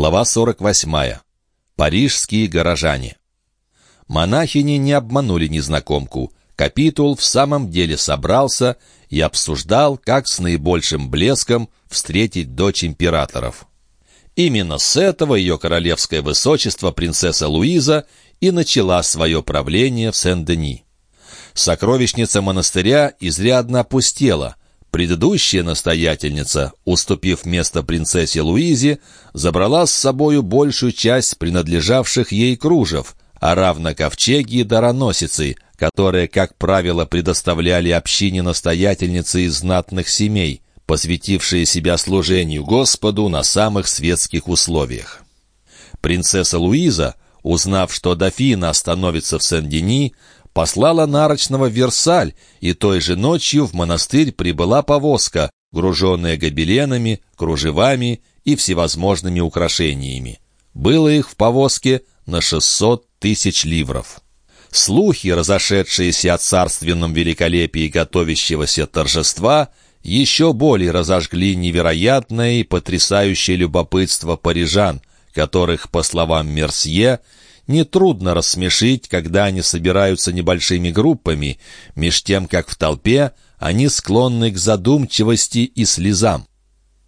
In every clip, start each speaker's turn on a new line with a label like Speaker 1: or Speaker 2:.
Speaker 1: Глава 48. Парижские горожане. Монахини не обманули незнакомку. Капитул в самом деле собрался и обсуждал, как с наибольшим блеском встретить дочь императоров. Именно с этого ее королевское высочество принцесса Луиза и начала свое правление в Сен-Дени. Сокровищница монастыря изрядно опустела. Предыдущая настоятельница, уступив место принцессе Луизе, забрала с собою большую часть принадлежавших ей кружев, а равно ковчеги и дароносицы, которые, как правило, предоставляли общине настоятельницы из знатных семей, посвятившие себя служению Господу на самых светских условиях. Принцесса Луиза, узнав, что дофина остановится в Сен-Дени, послала нарочного в Версаль, и той же ночью в монастырь прибыла повозка, груженная гобеленами, кружевами и всевозможными украшениями. Было их в повозке на 600 тысяч ливров. Слухи, разошедшиеся о царственном великолепии готовящегося торжества, еще более разожгли невероятное и потрясающее любопытство парижан, которых, по словам Мерсье, нетрудно рассмешить, когда они собираются небольшими группами, меж тем, как в толпе они склонны к задумчивости и слезам.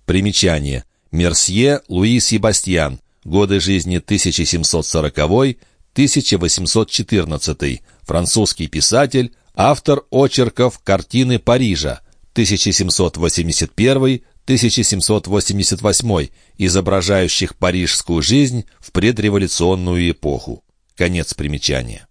Speaker 1: Примечание. Мерсье Луи Себастьян. Годы жизни 1740-1814. Французский писатель, автор очерков «Картины Парижа» 1781 1788, изображающих парижскую жизнь в предреволюционную эпоху. Конец примечания.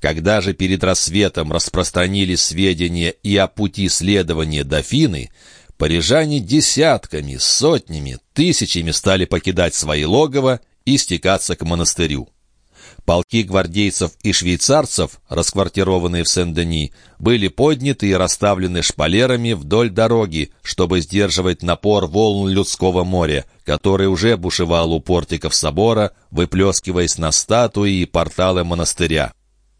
Speaker 1: Когда же перед рассветом распространились сведения и о пути следования дофины, парижане десятками, сотнями, тысячами стали покидать свои логово и стекаться к монастырю. Полки гвардейцев и швейцарцев, расквартированные в Сен-Дени, были подняты и расставлены шпалерами вдоль дороги, чтобы сдерживать напор волн людского моря, который уже бушевал у портиков собора, выплескиваясь на статуи и порталы монастыря.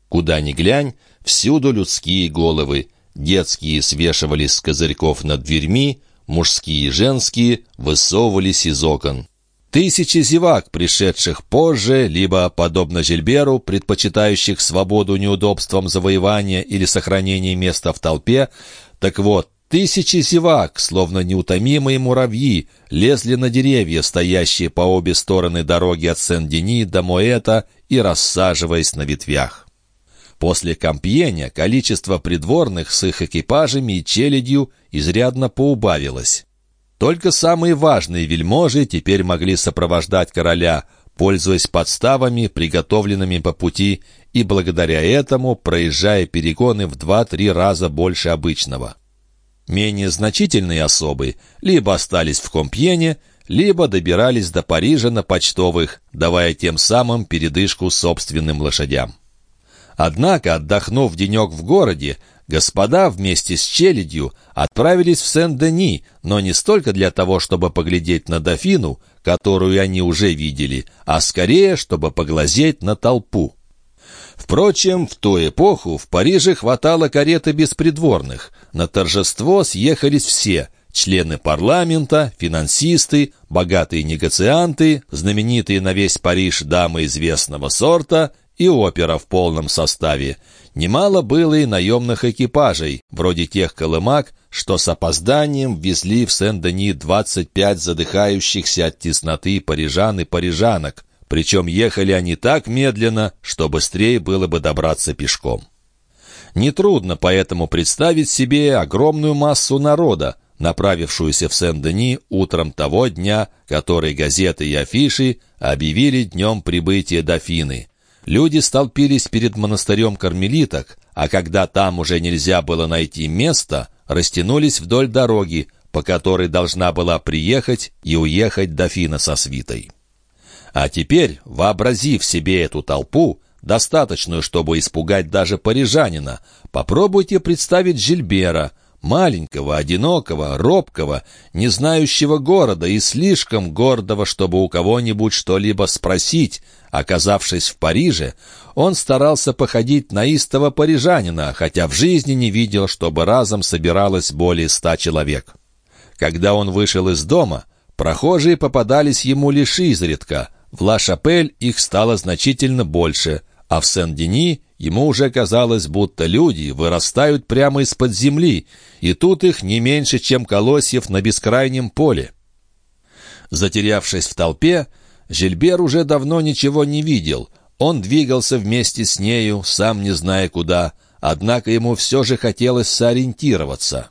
Speaker 1: Куда ни глянь, всюду людские головы. Детские свешивались с козырьков над дверьми, мужские и женские высовывались из окон. Тысячи зевак, пришедших позже, либо, подобно Жильберу, предпочитающих свободу неудобством завоевания или сохранения места в толпе, так вот, тысячи зевак, словно неутомимые муравьи, лезли на деревья, стоящие по обе стороны дороги от Сен-Дени до Моэта и рассаживаясь на ветвях. После Кампьеня количество придворных с их экипажами и челядью изрядно поубавилось. Только самые важные вельможи теперь могли сопровождать короля, пользуясь подставами, приготовленными по пути, и благодаря этому проезжая перегоны в два-три раза больше обычного. Менее значительные особы либо остались в Компьене, либо добирались до Парижа на почтовых, давая тем самым передышку собственным лошадям. Однако, отдохнув денек в городе, Господа вместе с челядью отправились в Сен-Дени, но не столько для того, чтобы поглядеть на дофину, которую они уже видели, а скорее, чтобы поглазеть на толпу. Впрочем, в ту эпоху в Париже хватало кареты беспридворных. На торжество съехались все – члены парламента, финансисты, богатые негацианты, знаменитые на весь Париж дамы известного сорта и опера в полном составе – Немало было и наемных экипажей, вроде тех колымак, что с опозданием везли в Сен-Дени 25 задыхающихся от тесноты парижан и парижанок, причем ехали они так медленно, что быстрее было бы добраться пешком. Нетрудно поэтому представить себе огромную массу народа, направившуюся в Сен-Дени утром того дня, который газеты и афиши объявили днем прибытия дофины. Люди столпились перед монастырем кармелиток, а когда там уже нельзя было найти место, растянулись вдоль дороги, по которой должна была приехать и уехать дофина со свитой. А теперь, вообразив себе эту толпу, достаточную, чтобы испугать даже парижанина, попробуйте представить Жильбера, маленького, одинокого, робкого, не знающего города и слишком гордого, чтобы у кого-нибудь что-либо спросить, Оказавшись в Париже, он старался походить на истого парижанина, хотя в жизни не видел, чтобы разом собиралось более ста человек. Когда он вышел из дома, Прохожие попадались ему лишь изредка. В Ла-Шапель их стало значительно больше, а в Сен-Дени ему уже казалось, будто люди вырастают прямо из-под земли, и тут их не меньше, чем колосьев на бескрайнем поле. Затерявшись в толпе, Жильбер уже давно ничего не видел. Он двигался вместе с нею, сам не зная куда, однако ему все же хотелось сориентироваться.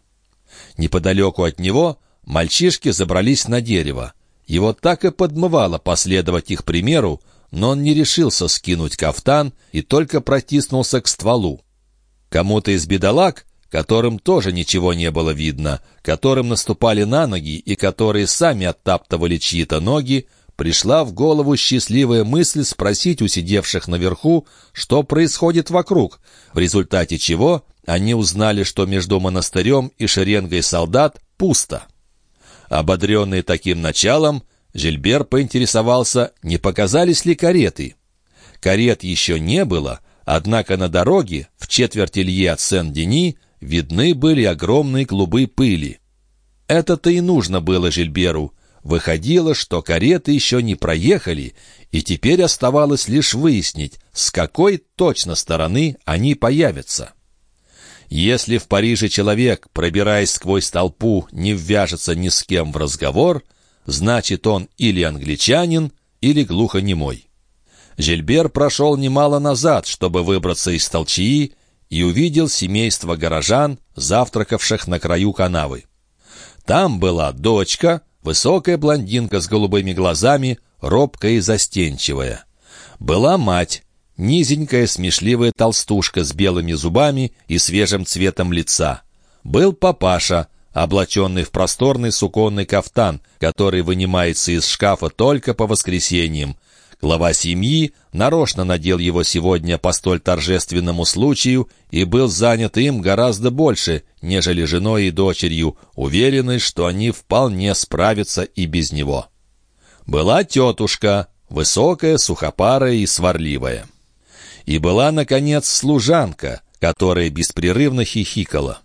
Speaker 1: Неподалеку от него мальчишки забрались на дерево. Его так и подмывало последовать их примеру, но он не решился скинуть кафтан и только протиснулся к стволу. Кому-то из бедолаг которым тоже ничего не было видно, которым наступали на ноги и которые сами оттаптывали чьи-то ноги, пришла в голову счастливая мысль спросить у сидевших наверху, что происходит вокруг, в результате чего они узнали, что между монастырем и шеренгой солдат пусто. Ободренный таким началом, Жильбер поинтересовался, не показались ли кареты. Карет еще не было, однако на дороге, в четверти лье от Сен-Дени, видны были огромные клубы пыли. Это-то и нужно было Жильберу. Выходило, что кареты еще не проехали, и теперь оставалось лишь выяснить, с какой точно стороны они появятся. Если в Париже человек, пробираясь сквозь толпу, не ввяжется ни с кем в разговор, значит он или англичанин, или глухонемой. Жильбер прошел немало назад, чтобы выбраться из толчии, и увидел семейство горожан, завтракавших на краю канавы. Там была дочка, высокая блондинка с голубыми глазами, робкая и застенчивая. Была мать, низенькая смешливая толстушка с белыми зубами и свежим цветом лица. Был папаша, облаченный в просторный суконный кафтан, который вынимается из шкафа только по воскресеньям, Глава семьи нарочно надел его сегодня по столь торжественному случаю и был занят им гораздо больше, нежели женой и дочерью, уверенный, что они вполне справятся и без него. Была тетушка, высокая, сухопарая и сварливая. И была, наконец, служанка, которая беспрерывно хихикала.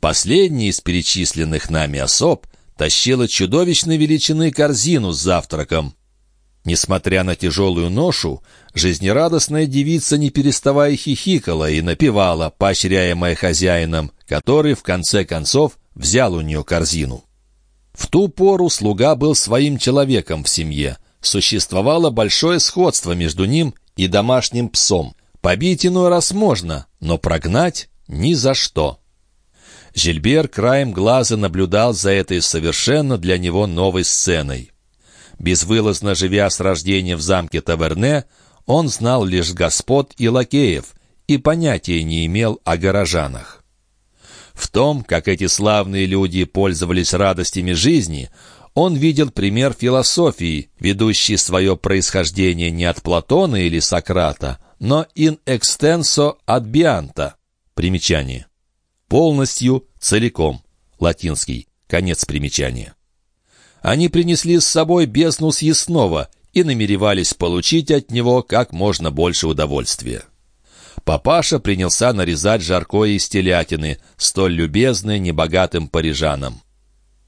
Speaker 1: Последняя из перечисленных нами особ тащила чудовищной величины корзину с завтраком, Несмотря на тяжелую ношу, жизнерадостная девица не переставая хихикала и напевала, поощряемая хозяином, который, в конце концов, взял у нее корзину. В ту пору слуга был своим человеком в семье. Существовало большое сходство между ним и домашним псом. Побить иной раз можно, но прогнать ни за что. Жильбер краем глаза наблюдал за этой совершенно для него новой сценой. Безвылазно живя с рождения в замке Таверне, он знал лишь господ и лакеев и понятия не имел о горожанах. В том, как эти славные люди пользовались радостями жизни, он видел пример философии, ведущей свое происхождение не от Платона или Сократа, но in extenso ad Бианта. Примечание. Полностью, целиком. Латинский. Конец примечания. Они принесли с собой бездну съестного и намеревались получить от него как можно больше удовольствия. Папаша принялся нарезать жаркое из телятины, столь любезное небогатым парижанам.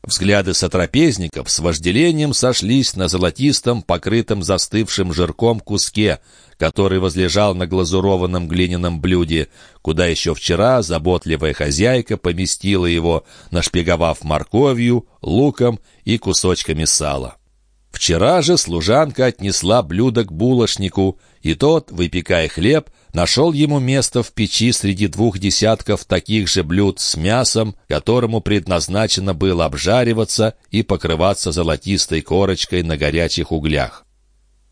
Speaker 1: Взгляды сотрапезников с вожделением сошлись на золотистом, покрытом застывшим жирком куске, который возлежал на глазурованном глиняном блюде, куда еще вчера заботливая хозяйка поместила его, нашпиговав морковью, луком и кусочками сала. Вчера же служанка отнесла блюдо к булочнику, и тот, выпекая хлеб, нашел ему место в печи среди двух десятков таких же блюд с мясом, которому предназначено было обжариваться и покрываться золотистой корочкой на горячих углях.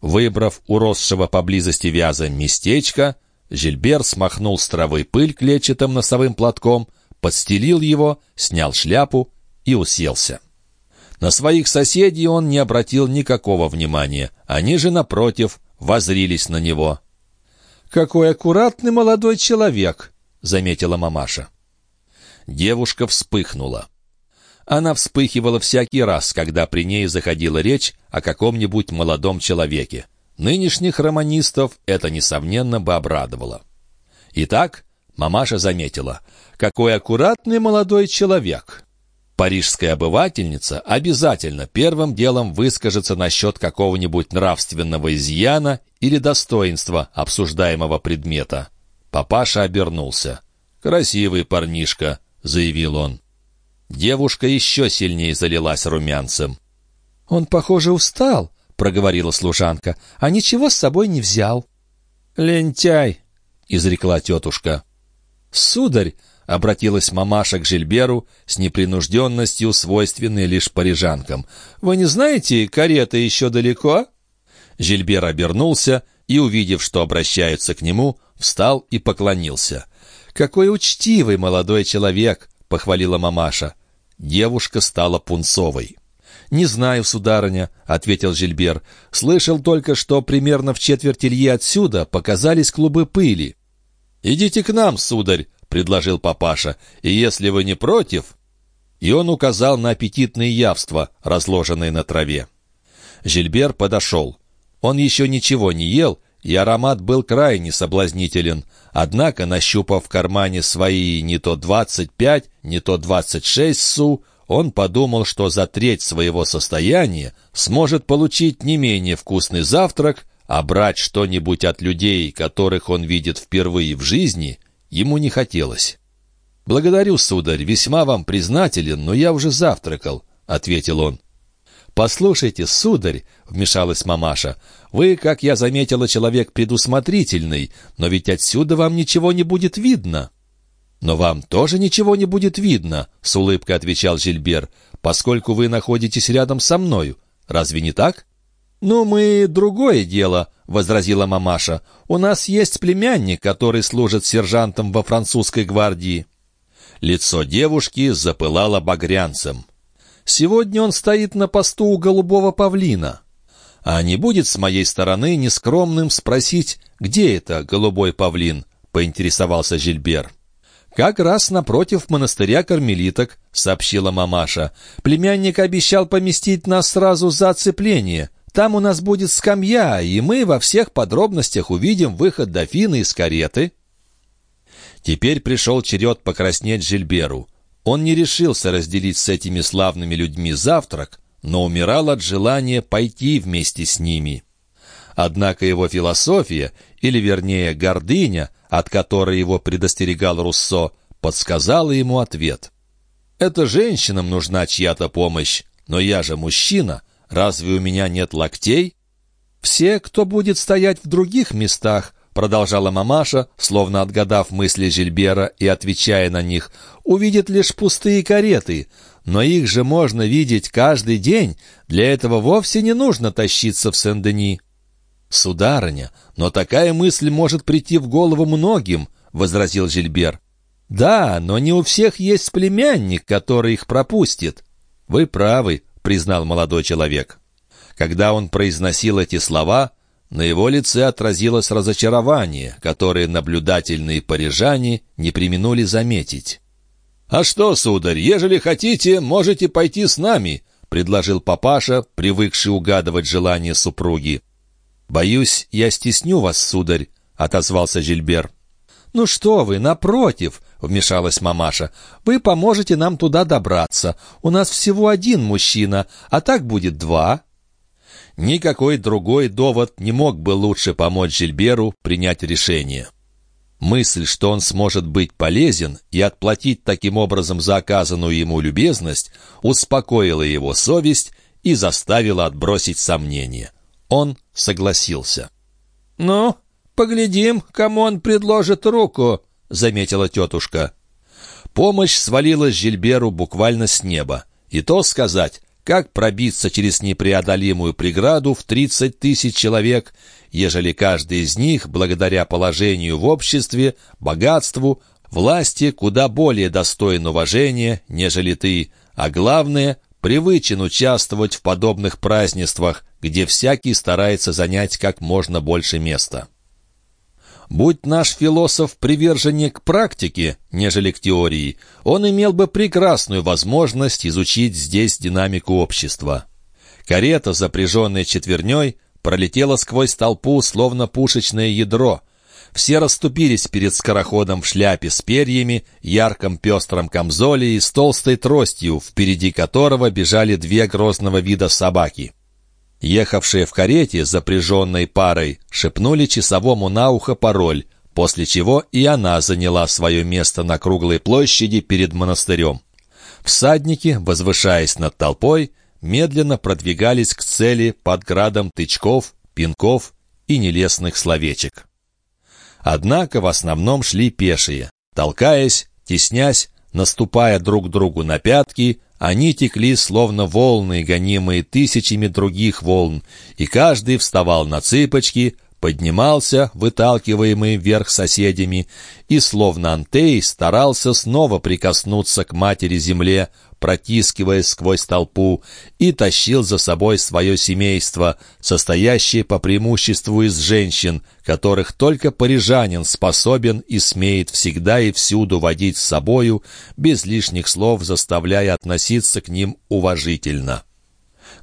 Speaker 1: Выбрав уросшего поблизости вяза местечко, Жильбер смахнул с травы пыль клетчатым носовым платком, подстелил его, снял шляпу и уселся. На своих соседей он не обратил никакого внимания, они же, напротив, возрились на него. «Какой аккуратный молодой человек!» — заметила мамаша. Девушка вспыхнула. Она вспыхивала всякий раз, когда при ней заходила речь о каком-нибудь молодом человеке. Нынешних романистов это, несомненно, бы обрадовало. Итак, мамаша заметила, какой аккуратный молодой человек. Парижская обывательница обязательно первым делом выскажется насчет какого-нибудь нравственного изъяна или достоинства обсуждаемого предмета. Папаша обернулся. «Красивый парнишка», — заявил он. Девушка еще сильнее залилась румянцем.
Speaker 2: «Он, похоже, устал», — проговорила служанка, — «а ничего с собой не взял».
Speaker 1: «Лентяй», — изрекла тетушка.
Speaker 2: «Сударь», — обратилась мамаша к Жильберу с непринужденностью, свойственной лишь парижанкам, «вы не знаете, карета еще далеко?»
Speaker 1: Жильбер обернулся и, увидев, что обращаются к нему, встал и поклонился.
Speaker 2: «Какой учтивый молодой человек!» — похвалила мамаша.
Speaker 1: Девушка стала пунцовой.
Speaker 2: «Не знаю, сударыня», — ответил Жильбер. «Слышал только, что примерно в четверть ильи отсюда показались клубы пыли».
Speaker 1: «Идите к нам, сударь», — предложил папаша, «и если вы не против...» И он указал на аппетитные явства, разложенные на траве. Жильбер подошел. Он еще ничего не ел, и аромат был крайне соблазнителен. Однако, нащупав в кармане свои не то двадцать пять, не то двадцать шесть су, он подумал, что за треть своего состояния сможет получить не менее вкусный завтрак, а брать что-нибудь от людей, которых он видит впервые в жизни, ему не хотелось. «Благодарю, сударь, весьма вам признателен, но я уже завтракал», — ответил он.
Speaker 2: «Послушайте, сударь», — вмешалась мамаша, — «вы, как я заметила, человек предусмотрительный, но ведь отсюда вам ничего не будет видно».
Speaker 1: «Но вам тоже ничего не будет видно», — с улыбкой отвечал Жильбер, «поскольку вы находитесь рядом со мною. Разве не так?»
Speaker 2: «Ну, мы другое дело», — возразила мамаша. «У нас есть племянник, который служит сержантом во французской гвардии».
Speaker 1: Лицо девушки запылало багрянцем.
Speaker 2: «Сегодня он стоит на посту у голубого павлина».
Speaker 1: «А не будет с моей стороны нескромным спросить, где это голубой павлин?» — поинтересовался Жильбер.
Speaker 2: «Как раз напротив монастыря кармелиток», — сообщила мамаша. «Племянник обещал поместить нас сразу за оцепление. Там у нас будет скамья, и мы во всех подробностях увидим выход дофины из кареты».
Speaker 1: Теперь пришел черед покраснеть Жильберу. Он не решился разделить с этими славными людьми завтрак, но умирал от желания пойти вместе с ними. Однако его философия, или вернее гордыня, от которой его предостерегал Руссо, подсказала ему ответ. «Это женщинам нужна чья-то помощь, но я же мужчина, разве у меня нет локтей?»
Speaker 2: «Все, кто будет стоять в других местах, продолжала мамаша, словно отгадав мысли Жильбера и отвечая на них, увидят лишь пустые кареты, но их же можно видеть каждый день, для этого вовсе не нужно тащиться в Сен-Дени.
Speaker 1: «Сударыня, но такая мысль может прийти в голову многим», — возразил Жильбер.
Speaker 2: «Да, но не у всех есть племянник, который их пропустит».
Speaker 1: «Вы правы», — признал молодой человек. Когда он произносил эти слова, на его лице отразилось разочарование, которое наблюдательные парижане не применули заметить. «А что, сударь, ежели хотите, можете пойти с нами», — предложил папаша, привыкший угадывать желание супруги.
Speaker 2: «Боюсь, я стесню вас, сударь», — отозвался Жильбер. «Ну что вы, напротив», — вмешалась мамаша, — «вы поможете нам туда добраться. У нас всего один мужчина, а так будет два».
Speaker 1: Никакой другой довод не мог бы лучше помочь Жильберу принять решение. Мысль, что он сможет быть полезен и отплатить таким образом за оказанную ему любезность, успокоила его совесть и заставила отбросить сомнения. Он согласился.
Speaker 2: «Ну, поглядим, кому он предложит руку», — заметила тетушка.
Speaker 1: Помощь свалилась Жильберу буквально с неба. И то сказать, как пробиться через непреодолимую преграду в 30 тысяч человек, ежели каждый из них, благодаря положению в обществе, богатству, власти, куда более достоин уважения, нежели ты, а главное, привычен участвовать в подобных празднествах, где всякий старается занять как можно больше места. Будь наш философ приверженнее к практике, нежели к теории, он имел бы прекрасную возможность изучить здесь динамику общества. Карета, запряженная четверней, пролетела сквозь толпу, словно пушечное ядро.
Speaker 2: Все расступились перед скороходом в шляпе с перьями, ярком пестром камзоле и с толстой тростью, впереди которого бежали две грозного вида собаки. Ехавшие в карете, запряженной парой, шепнули часовому на ухо пароль, после чего и она заняла свое место на круглой площади перед монастырем. Всадники, возвышаясь над толпой, медленно продвигались к цели под градом тычков, пинков и нелестных словечек. Однако в основном шли пешие. Толкаясь, теснясь, наступая друг другу на пятки, они текли словно волны, гонимые тысячами других волн, и каждый вставал на цыпочки, поднимался, выталкиваемый вверх соседями, и, словно Антей, старался снова прикоснуться к матери-земле, протискиваясь сквозь толпу, и тащил за собой свое семейство, состоящее по преимуществу из женщин, которых только парижанин способен и смеет всегда и всюду водить с собою, без лишних слов заставляя относиться к ним уважительно.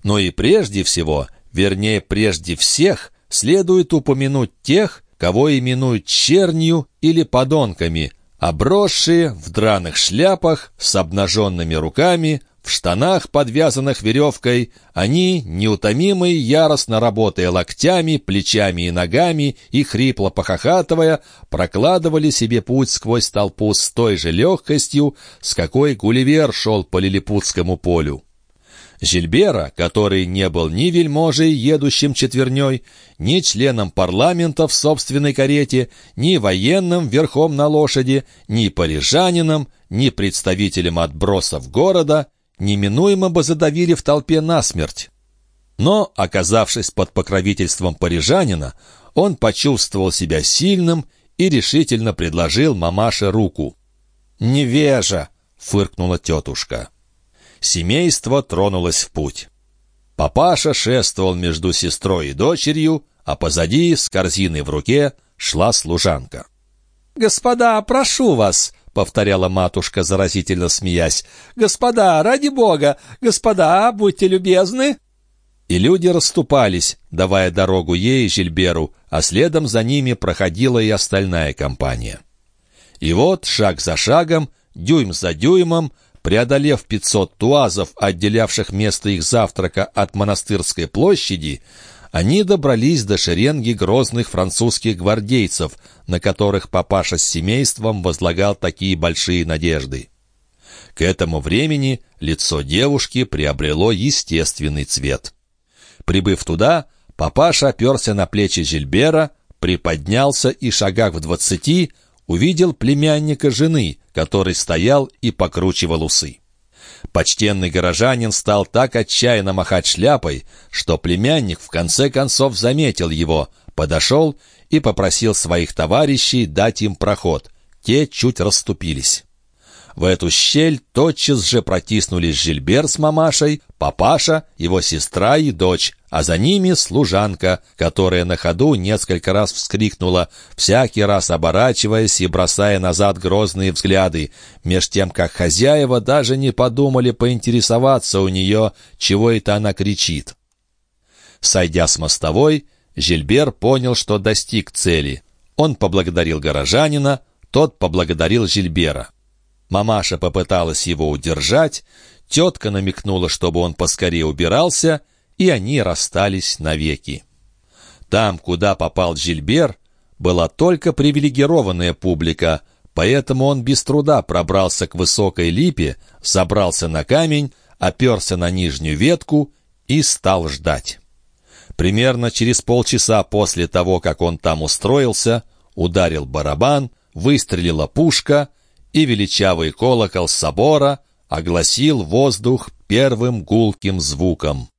Speaker 2: Но и прежде всего, вернее, прежде всех, следует упомянуть тех, кого именуют чернью или подонками, обросшие в драных шляпах с обнаженными руками, в штанах, подвязанных веревкой, они, неутомимые, яростно работая локтями, плечами и ногами и хрипло похохатывая, прокладывали себе путь сквозь толпу с той же легкостью, с какой Гулливер шел по Лилипутскому полю. Жильбера, который не был ни вельможей, едущим четверней, ни членом парламента в собственной карете, ни военным верхом на лошади, ни парижанином, ни представителем отбросов города, неминуемо бы задавили в толпе насмерть. Но, оказавшись под покровительством парижанина, он почувствовал себя сильным и решительно предложил мамаше руку. «Невежа!» — фыркнула тетушка. Семейство тронулось в путь. Папаша шествовал между сестрой и дочерью, а позади, с корзиной в руке, шла служанка. «Господа, прошу вас!» — повторяла матушка, заразительно смеясь. «Господа, ради бога! Господа, будьте любезны!» И люди расступались, давая дорогу ей и Жильберу, а следом за ними проходила и остальная компания. И вот, шаг за шагом, дюйм за дюймом, Преодолев 500 туазов, отделявших место их завтрака от монастырской площади, они добрались до шеренги грозных французских гвардейцев, на которых папаша с семейством возлагал такие большие надежды. К этому времени лицо девушки приобрело естественный цвет. Прибыв туда, папаша оперся на плечи Жильбера, приподнялся и, шагах в двадцати, увидел племянника жены, который стоял и покручивал усы. Почтенный горожанин стал так отчаянно махать шляпой, что племянник в конце концов заметил его, подошел и попросил своих товарищей дать им проход. Те чуть расступились. В эту щель тотчас же протиснулись Жильбер с мамашей, папаша, его сестра и дочь, а за ними служанка, которая на ходу несколько раз вскрикнула, всякий раз оборачиваясь и бросая назад грозные взгляды, меж тем, как хозяева даже не подумали поинтересоваться у нее, чего это она кричит. Сойдя с мостовой, Жильбер понял, что достиг цели. Он поблагодарил горожанина, тот поблагодарил Жильбера. Мамаша попыталась его удержать, тетка намекнула, чтобы он поскорее убирался, и они расстались навеки. Там, куда попал Жильбер, была только привилегированная публика, поэтому он без труда пробрался к высокой липе, забрался на камень, оперся на нижнюю ветку и стал ждать. Примерно через полчаса после того, как он там устроился, ударил барабан, выстрелила пушка — и величавый колокол собора огласил воздух первым гулким звуком.